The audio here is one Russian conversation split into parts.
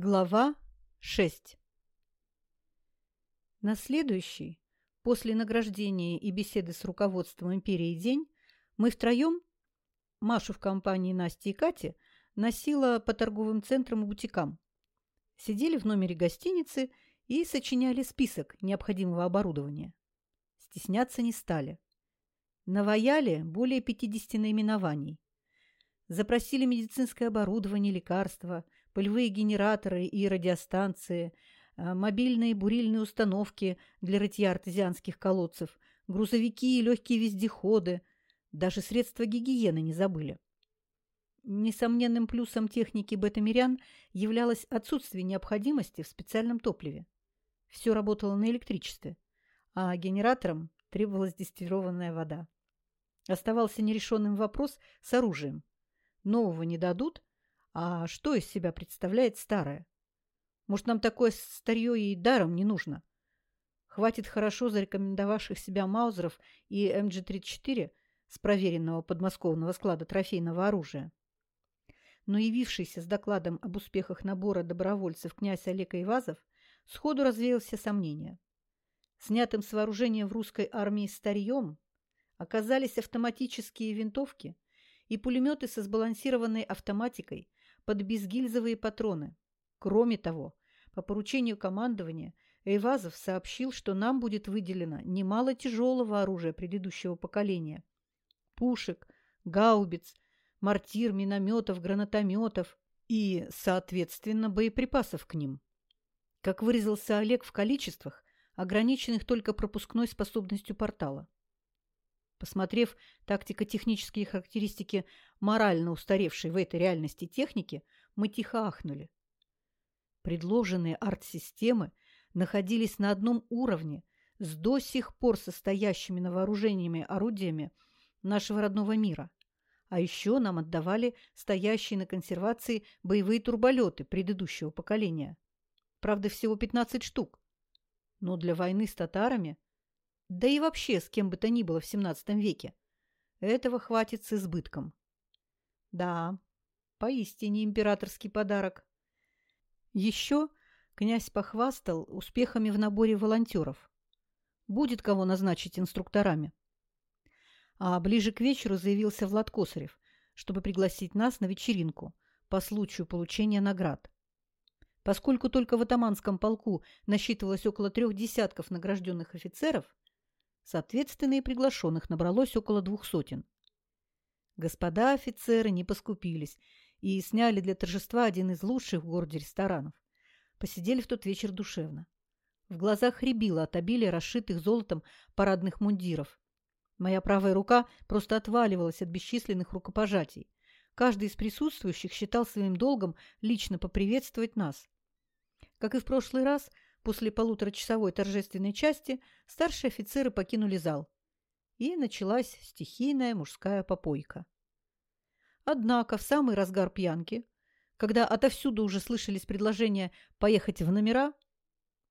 Глава 6 На следующий, после награждения и беседы с руководством империи день, мы втроем, Машу в компании Насти и Кати, носила по торговым центрам и бутикам. Сидели в номере гостиницы и сочиняли список необходимого оборудования. Стесняться не стали. Наваяли более 50 наименований. Запросили медицинское оборудование, лекарства – полевые генераторы и радиостанции, а, мобильные бурильные установки для рытья артезианских колодцев, грузовики и легкие вездеходы, даже средства гигиены не забыли. Несомненным плюсом техники бета-мирян являлось отсутствие необходимости в специальном топливе. Все работало на электричестве, а генераторам требовалась дистиллированная вода. Оставался нерешенным вопрос с оружием. Нового не дадут, а что из себя представляет старое? Может, нам такое старье и даром не нужно? Хватит хорошо зарекомендовавших себя Маузеров и МГ-34 с проверенного подмосковного склада трофейного оружия. Но явившийся с докладом об успехах набора добровольцев князь Олег Ивазов сходу развеял все сомнения. Снятым с вооружения в русской армии старьем оказались автоматические винтовки и пулеметы со сбалансированной автоматикой под безгильзовые патроны. Кроме того, по поручению командования Эйвазов сообщил, что нам будет выделено немало тяжелого оружия предыдущего поколения. Пушек, гаубиц, мортир, минометов, гранатометов и, соответственно, боеприпасов к ним. Как выразился Олег в количествах, ограниченных только пропускной способностью портала. Посмотрев тактико-технические характеристики морально устаревшей в этой реальности техники, мы тихо ахнули. Предложенные арт-системы находились на одном уровне с до сих пор состоящими на вооружениями орудиями нашего родного мира. А еще нам отдавали стоящие на консервации боевые турболеты предыдущего поколения. Правда, всего 15 штук. Но для войны с татарами – да и вообще с кем бы то ни было в XVII веке. Этого хватит с избытком. Да, поистине императорский подарок. Еще князь похвастал успехами в наборе волонтеров. Будет кого назначить инструкторами. А ближе к вечеру заявился Влад Косарев, чтобы пригласить нас на вечеринку по случаю получения наград. Поскольку только в атаманском полку насчитывалось около трех десятков награжденных офицеров, Соответственно, и приглашенных набралось около двух сотен. Господа офицеры не поскупились и сняли для торжества один из лучших в городе ресторанов. Посидели в тот вечер душевно. В глазах рябило от обилия расшитых золотом парадных мундиров. Моя правая рука просто отваливалась от бесчисленных рукопожатий. Каждый из присутствующих считал своим долгом лично поприветствовать нас. Как и в прошлый раз – После полуторачасовой торжественной части старшие офицеры покинули зал. И началась стихийная мужская попойка. Однако в самый разгар пьянки, когда отовсюду уже слышались предложения поехать в номера,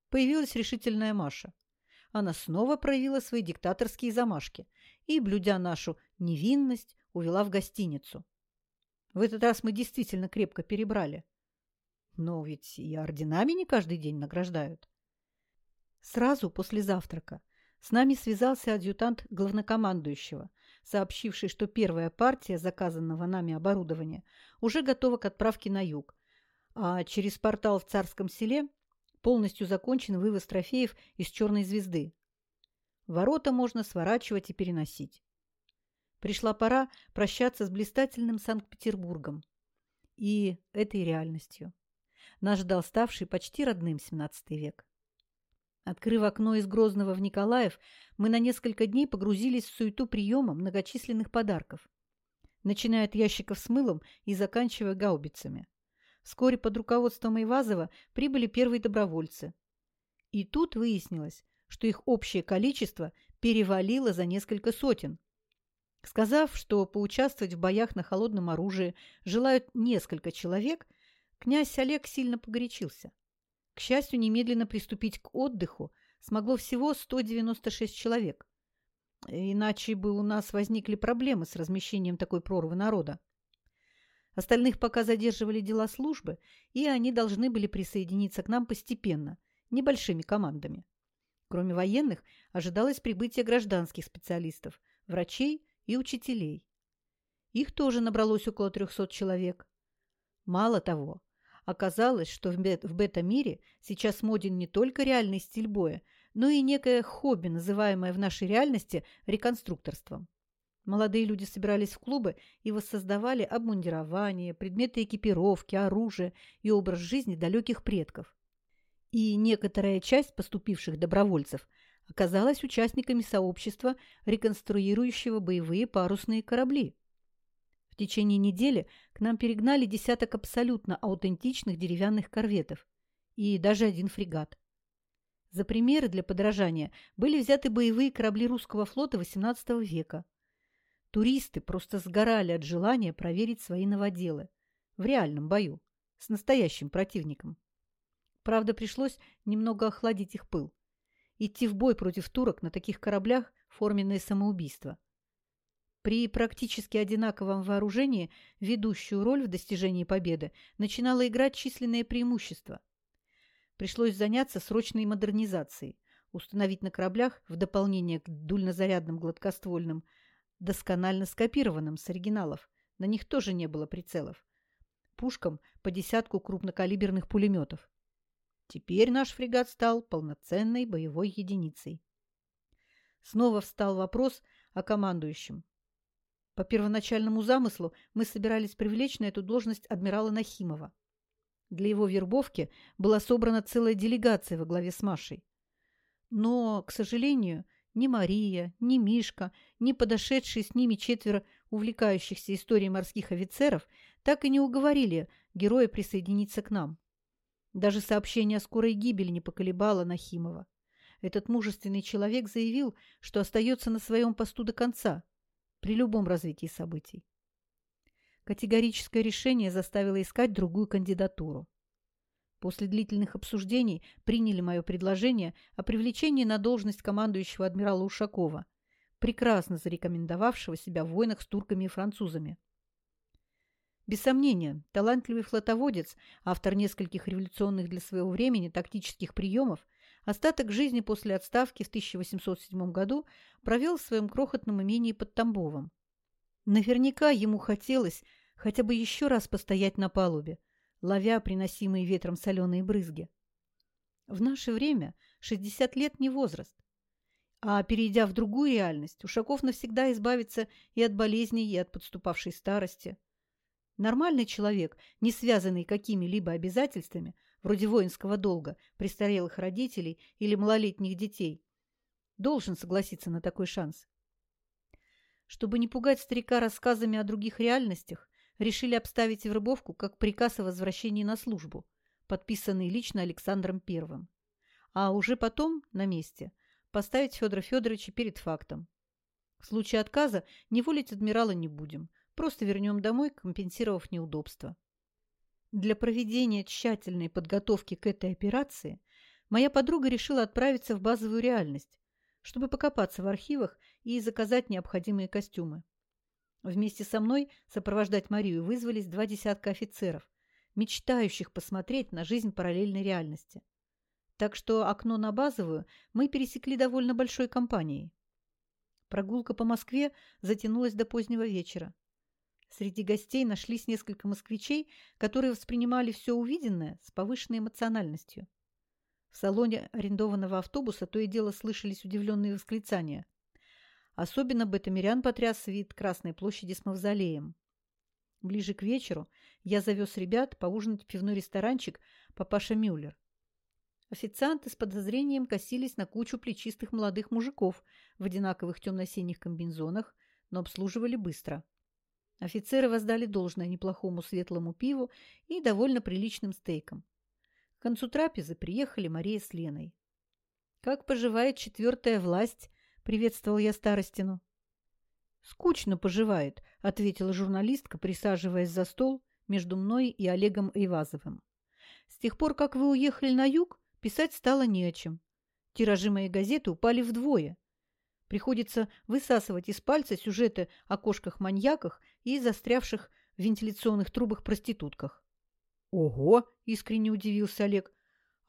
появилась решительная Маша. Она снова проявила свои диктаторские замашки и, блюдя нашу невинность, увела в гостиницу. В этот раз мы действительно крепко перебрали – но ведь и орденами не каждый день награждают. Сразу после завтрака с нами связался адъютант главнокомандующего, сообщивший, что первая партия заказанного нами оборудования уже готова к отправке на юг, а через портал в Царском селе полностью закончен вывоз трофеев из «Черной звезды». Ворота можно сворачивать и переносить. Пришла пора прощаться с блистательным Санкт-Петербургом и этой реальностью. Нас ждал ставший почти родным XVII век. Открыв окно из Грозного в Николаев, мы на несколько дней погрузились в суету приема многочисленных подарков, начиная от ящиков с мылом и заканчивая гаубицами. Вскоре под руководством Ивазова прибыли первые добровольцы. И тут выяснилось, что их общее количество перевалило за несколько сотен. Сказав, что поучаствовать в боях на холодном оружии желают несколько человек, Князь Олег сильно погорячился. К счастью, немедленно приступить к отдыху смогло всего 196 человек. Иначе бы у нас возникли проблемы с размещением такой прорвы народа. Остальных пока задерживали дела службы, и они должны были присоединиться к нам постепенно, небольшими командами. Кроме военных, ожидалось прибытие гражданских специалистов, врачей и учителей. Их тоже набралось около 300 человек. Мало того, оказалось, что в бета-мире сейчас моден не только реальный стиль боя, но и некое хобби, называемое в нашей реальности реконструкторством. Молодые люди собирались в клубы и воссоздавали обмундирование, предметы экипировки, оружие и образ жизни далеких предков. И некоторая часть поступивших добровольцев оказалась участниками сообщества, реконструирующего боевые парусные корабли. В течение недели к нам перегнали десяток абсолютно аутентичных деревянных корветов и даже один фрегат. За примеры для подражания были взяты боевые корабли русского флота XVIII века. Туристы просто сгорали от желания проверить свои новоделы в реальном бою с настоящим противником. Правда, пришлось немного охладить их пыл. Идти в бой против турок на таких кораблях – форменное самоубийство. При практически одинаковом вооружении ведущую роль в достижении победы начинало играть численное преимущество. Пришлось заняться срочной модернизацией, установить на кораблях, в дополнение к дульнозарядным гладкоствольным, досконально скопированным с оригиналов, на них тоже не было прицелов, пушкам по десятку крупнокалиберных пулеметов. Теперь наш фрегат стал полноценной боевой единицей. Снова встал вопрос о командующем. По первоначальному замыслу мы собирались привлечь на эту должность адмирала Нахимова. Для его вербовки была собрана целая делегация во главе с Машей. Но, к сожалению, ни Мария, ни Мишка, ни подошедшие с ними четверо увлекающихся историей морских офицеров так и не уговорили героя присоединиться к нам. Даже сообщение о скорой гибели не поколебало Нахимова. Этот мужественный человек заявил, что остается на своем посту до конца, при любом развитии событий. Категорическое решение заставило искать другую кандидатуру. После длительных обсуждений приняли мое предложение о привлечении на должность командующего адмирала Ушакова, прекрасно зарекомендовавшего себя в войнах с турками и французами. Без сомнения, талантливый флотоводец, автор нескольких революционных для своего времени тактических приемов, остаток жизни после отставки в 1807 году провел в своем крохотном имении под Тамбовом. Наверняка ему хотелось хотя бы еще раз постоять на палубе, ловя приносимые ветром соленые брызги. В наше время 60 лет не возраст. А перейдя в другую реальность, Ушаков навсегда избавится и от болезней, и от подступавшей старости. Нормальный человек, не связанный какими-либо обязательствами, вроде воинского долга, престарелых родителей или малолетних детей, должен согласиться на такой шанс. Чтобы не пугать старика рассказами о других реальностях, решили обставить вербовку как приказ о возвращении на службу, подписанный лично Александром Первым. А уже потом, на месте, поставить Федора Федоровича перед фактом. В случае отказа не волить адмирала не будем, просто вернем домой, компенсировав неудобства. Для проведения тщательной подготовки к этой операции моя подруга решила отправиться в базовую реальность, чтобы покопаться в архивах и заказать необходимые костюмы. Вместе со мной сопровождать Марию вызвались два десятка офицеров, мечтающих посмотреть на жизнь параллельной реальности. Так что окно на базовую мы пересекли довольно большой компанией. Прогулка по Москве затянулась до позднего вечера. Среди гостей нашлись несколько москвичей, которые воспринимали все увиденное с повышенной эмоциональностью. В салоне арендованного автобуса то и дело слышались удивленные восклицания. Особенно бетамирян потряс вид Красной площади с мавзолеем. Ближе к вечеру я завез ребят поужинать в пивной ресторанчик «Папаша Мюллер». Официанты с подозрением косились на кучу плечистых молодых мужиков в одинаковых темно-синих комбинзонах, но обслуживали быстро. Офицеры воздали должное неплохому светлому пиву и довольно приличным стейкам. К концу трапезы приехали Мария с Леной. «Как поживает четвертая власть?» – приветствовал я Старостину. «Скучно поживает», – ответила журналистка, присаживаясь за стол между мной и Олегом Ивазовым. «С тех пор, как вы уехали на юг, писать стало не о чем. Тиражи моей газеты упали вдвое. Приходится высасывать из пальца сюжеты о кошках-маньяках и застрявших в вентиляционных трубах проститутках. «Ого!» – искренне удивился Олег.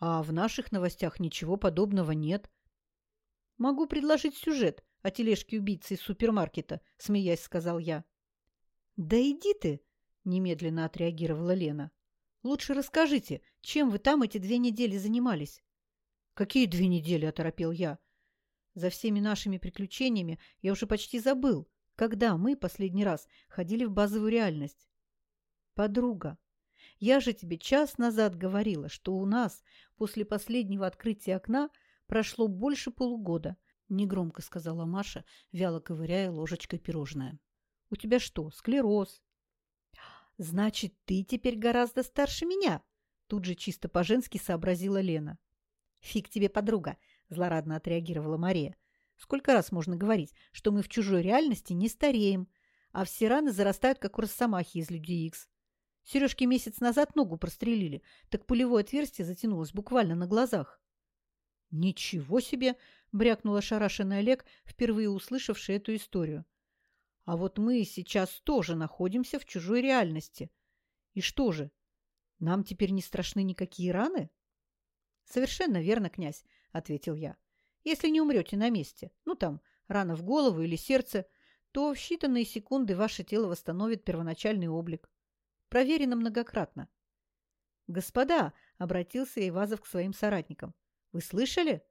«А в наших новостях ничего подобного нет». «Могу предложить сюжет о тележке убийцы из супермаркета», – смеясь сказал я. «Да иди ты!» – немедленно отреагировала Лена. «Лучше расскажите, чем вы там эти две недели занимались?» «Какие две недели?» – оторопел я. За всеми нашими приключениями я уже почти забыл, когда мы последний раз ходили в базовую реальность. Подруга, я же тебе час назад говорила, что у нас после последнего открытия окна прошло больше полугода, негромко сказала Маша, вяло ковыряя ложечкой пирожное. У тебя что, склероз? Значит, ты теперь гораздо старше меня, тут же чисто по-женски сообразила Лена. Фиг тебе, подруга, злорадно отреагировала Мария. Сколько раз можно говорить, что мы в чужой реальности не стареем, а все раны зарастают, как у росомахи из Людей Икс. Сережке месяц назад ногу прострелили, так пулевое отверстие затянулось буквально на глазах. «Ничего себе!» – брякнул ошарашенный Олег, впервые услышавший эту историю. «А вот мы сейчас тоже находимся в чужой реальности. И что же, нам теперь не страшны никакие раны?» «Совершенно верно, князь», – ответил я. «Если не умрете на месте, ну там, рана в голову или сердце, то в считанные секунды ваше тело восстановит первоначальный облик. Проверено многократно». «Господа», – обратился Ивазов к своим соратникам, – «вы слышали?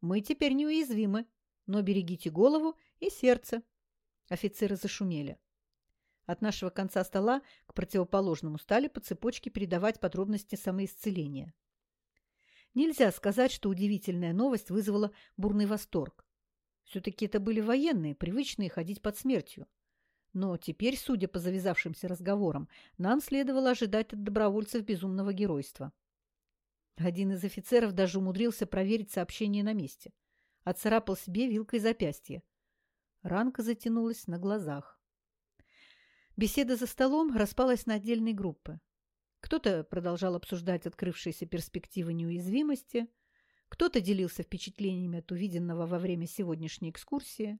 Мы теперь неуязвимы, но берегите голову и сердце». Офицеры зашумели. От нашего конца стола к противоположному стали по цепочке передавать подробности самоисцеления. Нельзя сказать, что удивительная новость вызвала бурный восторг. Все-таки это были военные, привычные ходить под смертью. Но теперь, судя по завязавшимся разговорам, нам следовало ожидать от добровольцев безумного геройства. Один из офицеров даже умудрился проверить сообщение на месте. Отцарапал себе вилкой запястье. Ранка затянулась на глазах. Беседа за столом распалась на отдельные группы. Кто-то продолжал обсуждать открывшиеся перспективы неуязвимости, кто-то делился впечатлениями от увиденного во время сегодняшней экскурсии.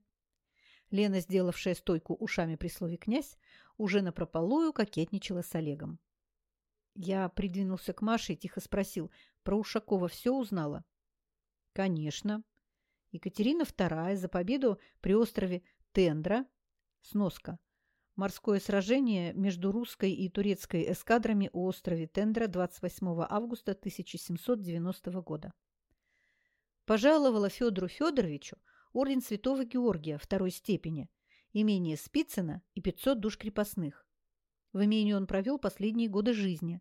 Лена, сделавшая стойку ушами при слове «князь», уже напропалую кокетничала с Олегом. Я придвинулся к Маше и тихо спросил, про Ушакова все узнала? Конечно. Екатерина II за победу при острове Тендра, сноска, Морское сражение между русской и турецкой эскадрами у острове Тендра 28 августа 1790 года. Пожаловала Федору Федоровичу орден Святого Георгия второй степени, имение Спицына и 500 душ крепостных. В имении он провел последние годы жизни.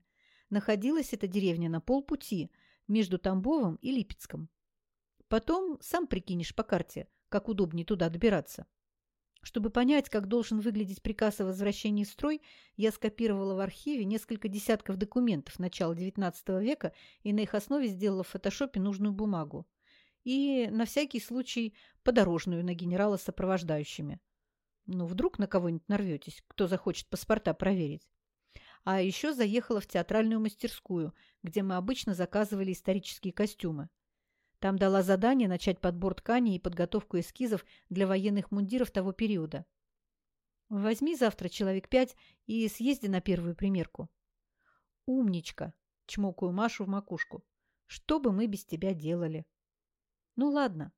Находилась эта деревня на полпути между Тамбовом и Липецком. Потом сам прикинешь по карте, как удобнее туда добираться. Чтобы понять, как должен выглядеть приказ о возвращении в строй, я скопировала в архиве несколько десятков документов начала XIX века и на их основе сделала в фотошопе нужную бумагу. И на всякий случай подорожную на генерала с сопровождающими. Ну, вдруг на кого-нибудь нарветесь, кто захочет паспорта проверить. А еще заехала в театральную мастерскую, где мы обычно заказывали исторические костюмы. Там дала задание начать подбор тканей и подготовку эскизов для военных мундиров того периода. Возьми завтра человек пять и съезди на первую примерку. Умничка, чмокаю Машу в макушку. Что бы мы без тебя делали? Ну ладно,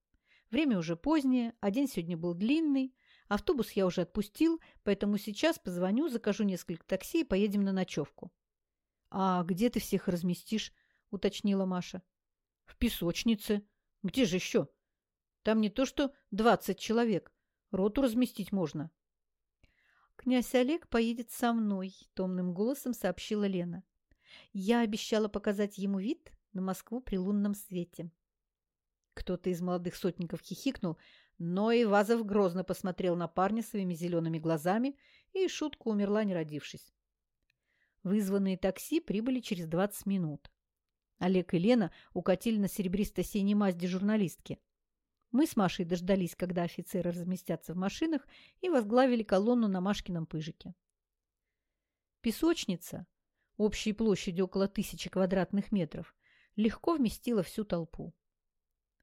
время уже позднее, а день сегодня был длинный, автобус я уже отпустил, поэтому сейчас позвоню, закажу несколько такси и поедем на ночевку. А где ты всех разместишь? уточнила Маша. В песочнице. Где же еще? Там не то что двадцать человек. Роту разместить можно. Князь Олег поедет со мной, томным голосом сообщила Лена. Я обещала показать ему вид на Москву при лунном свете. Кто-то из молодых сотников хихикнул, но Ивазов грозно посмотрел на парня своими зелеными глазами, и шутка умерла, не родившись. Вызванные такси прибыли через двадцать минут. Олег и Лена укатили на серебристо-синей мазде журналистки. Мы с Машей дождались, когда офицеры разместятся в машинах, и возглавили колонну на Машкином пыжике. Песочница, общей площадью около тысячи квадратных метров, легко вместила всю толпу.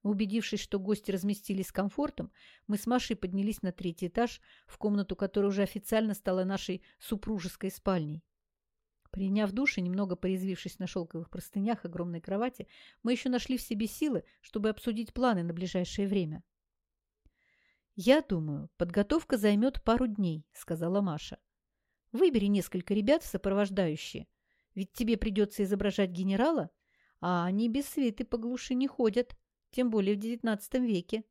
Убедившись, что гости разместились с комфортом, мы с Машей поднялись на третий этаж, в комнату, которая уже официально стала нашей супружеской спальней. Приняв душ и немного порезвившись на шелковых простынях огромной кровати, мы еще нашли в себе силы, чтобы обсудить планы на ближайшее время. «Я думаю, подготовка займет пару дней», — сказала Маша. «Выбери несколько ребят в сопровождающие, ведь тебе придется изображать генерала, а они без свиты по глуши не ходят» тем более в девятнадцатом веке.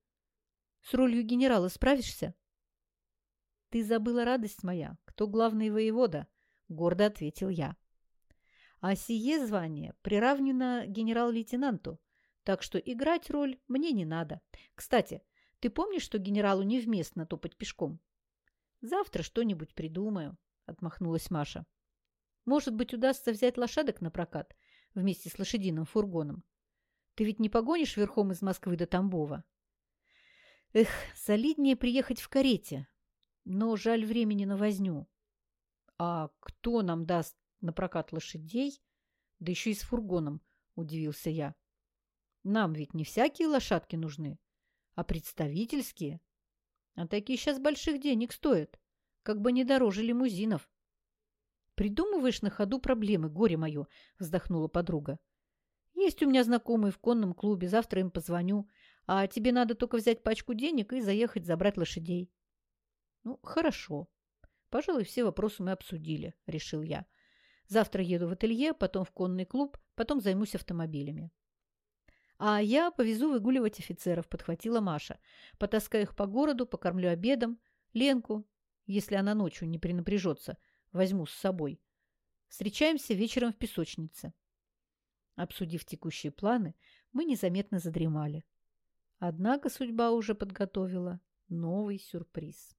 С ролью генерала справишься? Ты забыла, радость моя, кто главный воевода, гордо ответил я. А сие звание приравнено генерал-лейтенанту, так что играть роль мне не надо. Кстати, ты помнишь, что генералу невместно топать пешком? Завтра что-нибудь придумаю, отмахнулась Маша. Может быть, удастся взять лошадок на прокат вместе с лошадиным фургоном. Ты ведь не погонишь верхом из Москвы до Тамбова? Эх, солиднее приехать в карете. Но жаль времени на возню. А кто нам даст на прокат лошадей? Да еще и с фургоном, удивился я. Нам ведь не всякие лошадки нужны, а представительские. А такие сейчас больших денег стоят, как бы не дороже лимузинов. Придумываешь на ходу проблемы, горе мое, вздохнула подруга. Есть у меня знакомые в конном клубе, завтра им позвоню. А тебе надо только взять пачку денег и заехать забрать лошадей. Ну, хорошо. Пожалуй, все вопросы мы обсудили, решил я. Завтра еду в ателье, потом в конный клуб, потом займусь автомобилями. А я повезу выгуливать офицеров, подхватила Маша. Потаскаю их по городу, покормлю обедом. Ленку, если она ночью не принапряжется, возьму с собой. Встречаемся вечером в песочнице. Обсудив текущие планы, мы незаметно задремали. Однако судьба уже подготовила новый сюрприз.